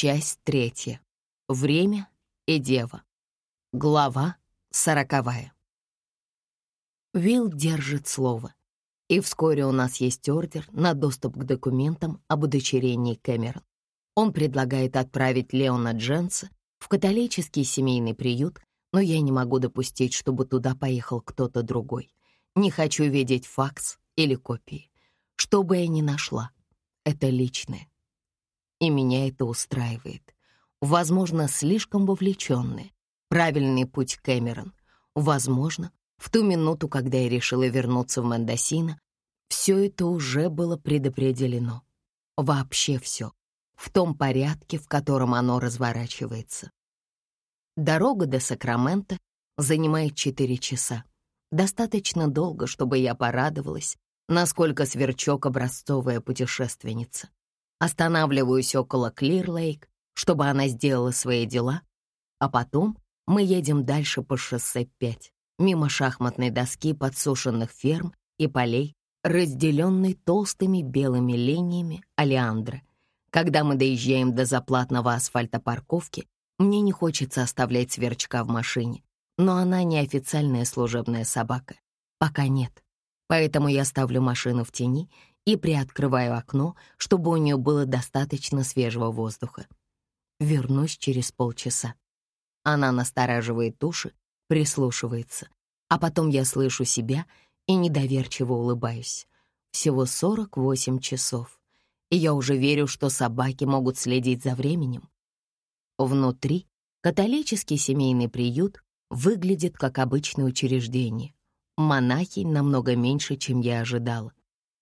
Часть третья. Время и дева. Глава сороковая. Вилл держит слово. И вскоре у нас есть ордер на доступ к документам об удочерении Кэмерон. Он предлагает отправить Леона Дженса в католический семейный приют, но я не могу допустить, чтобы туда поехал кто-то другой. Не хочу видеть факс или копии. Что бы я ни нашла, это личное. И меня это устраивает. Возможно, слишком вовлеченный. Правильный путь Кэмерон. Возможно, в ту минуту, когда я решила вернуться в Мендосино, все это уже было предопределено. Вообще все. В том порядке, в котором оно разворачивается. Дорога до Сакрамента занимает 4 часа. Достаточно долго, чтобы я порадовалась, насколько сверчок образцовая путешественница. Останавливаюсь около Клир-Лейк, чтобы она сделала свои дела, а потом мы едем дальше по шоссе 5 мимо шахматной доски подсушенных ферм и полей, разделенной толстыми белыми линиями алиандра. Когда мы доезжаем до заплатного асфальта парковки, мне не хочется оставлять сверчка в машине, но она не официальная служебная собака. Пока нет. Поэтому я ставлю машину в тени и приоткрываю окно, чтобы у нее было достаточно свежего воздуха. Вернусь через полчаса. Она настораживает уши, прислушивается. А потом я слышу себя и недоверчиво улыбаюсь. Всего 48 часов. И я уже верю, что собаки могут следить за временем. Внутри католический семейный приют выглядит как обычное учреждение. Монахи намного меньше, чем я ожидала.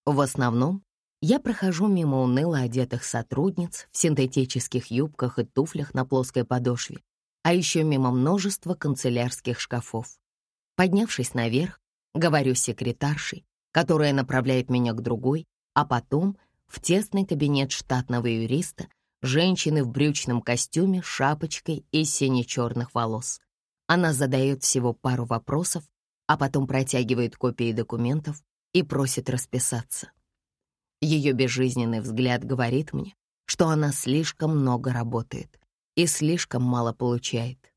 В основном я прохожу мимо уныло одетых сотрудниц в синтетических юбках и туфлях на плоской подошве, а еще мимо множества канцелярских шкафов. Поднявшись наверх, говорю секретаршей, которая направляет меня к другой, а потом в тесный кабинет штатного юриста, женщины в брючном костюме, шапочкой и сине-черных волос. Она задает всего пару вопросов, а потом протягивает копии документов и просит расписаться. Ее безжизненный взгляд говорит мне, что она слишком много работает, и слишком мало получает.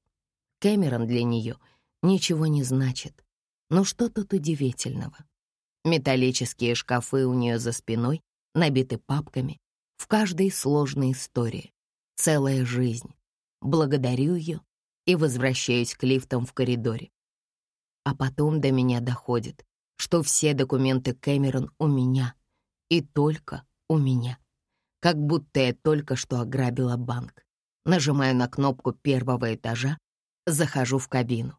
Кэмерон для нее ничего не значит. Но что тут удивительного? Металлические шкафы у нее за спиной набиты папками. В каждой сложная история, целая жизнь. Благодарю ее и возвращаюсь к лифтам в коридоре. А потом до меня доходит, что все документы Кэмерон у меня, и только у меня. Как будто я только что ограбила банк. Нажимаю на кнопку первого этажа, захожу в кабину.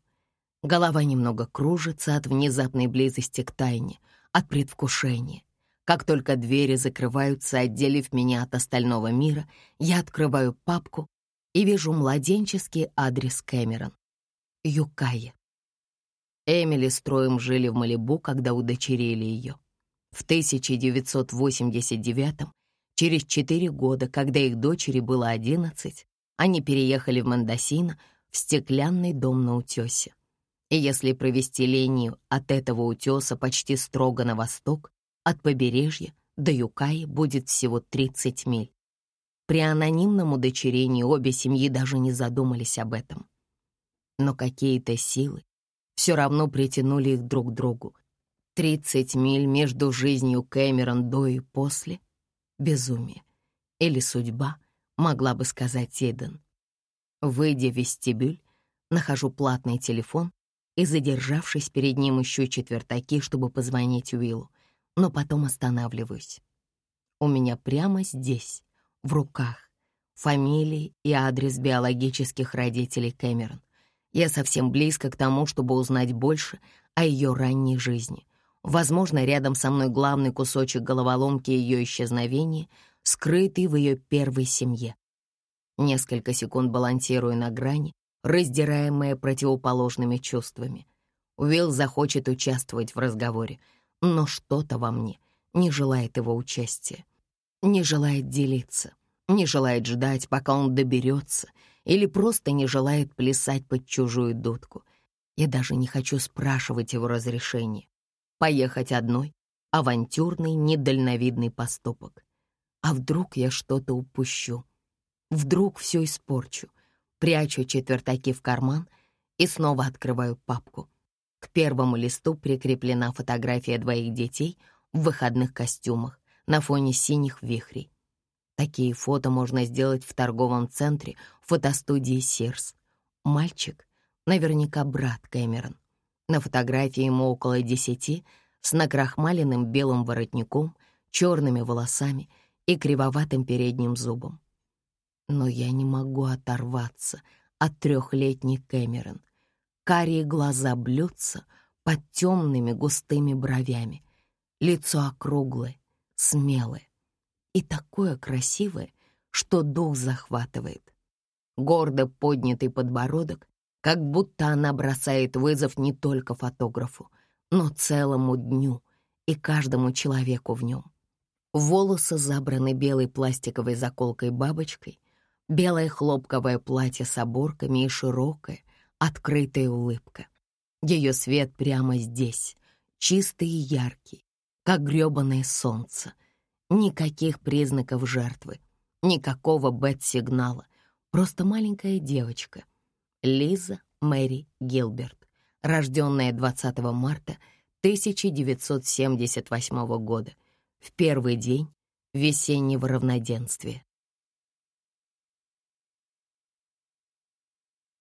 Голова немного кружится от внезапной близости к тайне, от предвкушения. Как только двери закрываются, отделив меня от остального мира, я открываю папку и вижу младенческий адрес Кэмерон. Юкая. Эмили с троем жили в Малибу, когда удочерили ее. В 1989 через четыре года, когда их дочери было одиннадцать, они переехали в Мендосино, в стеклянный дом на утесе. И если провести линию от этого утеса почти строго на восток, от побережья до Юкаи будет всего 30 миль. При анонимном удочерении обе семьи даже не задумались об этом. Но какие-то силы все равно притянули их друг к другу. 30 миль между жизнью Кэмерон до и после — безумие. Или судьба — могла бы сказать Эйден. Выйдя в вестибюль, нахожу платный телефон и, задержавшись перед ним, ищу четвертаки, чтобы позвонить Уиллу, но потом останавливаюсь. У меня прямо здесь, в руках, фамилии и адрес биологических родителей Кэмерон. Я совсем близко к тому, чтобы узнать больше о ее ранней жизни. Возможно, рядом со мной главный кусочек головоломки ее исчезновения — скрытый в ее первой семье. Несколько секунд балансирую на грани, раздираемая противоположными чувствами. Уилл захочет участвовать в разговоре, но что-то во мне не желает его участия, не желает делиться, не желает ждать, пока он доберется, или просто не желает плясать под чужую дудку. Я даже не хочу спрашивать его разрешения. Поехать одной — авантюрный, недальновидный поступок. А вдруг я что-то упущу? Вдруг все испорчу. Прячу четвертаки в карман и снова открываю папку. К первому листу прикреплена фотография двоих детей в выходных костюмах на фоне синих вихрей. Такие фото можно сделать в торговом центре фотостудии «Сирс». Мальчик, наверняка брат Кэмерон. На фотографии ему около десяти, с накрахмаленным белым воротником, черными волосами и кривоватым передним зубом. Но я не могу оторваться от трехлетней Кэмерон. Карие глаза блюдца под темными густыми бровями. Лицо округлое, смелое и такое красивое, что дух захватывает. Гордо поднятый подбородок, как будто она бросает вызов не только фотографу, но целому дню и каждому человеку в нем. Волосы забраны белой пластиковой заколкой-бабочкой, белое хлопковое платье с оборками и широкая, открытая улыбка. Ее свет прямо здесь, чистый и яркий, как грёбаное солнце. Никаких признаков жертвы, никакого бет-сигнала, просто маленькая девочка. Лиза Мэри Гилберт, рожденная 20 марта 1978 года, в первый день весеннего равноденствия.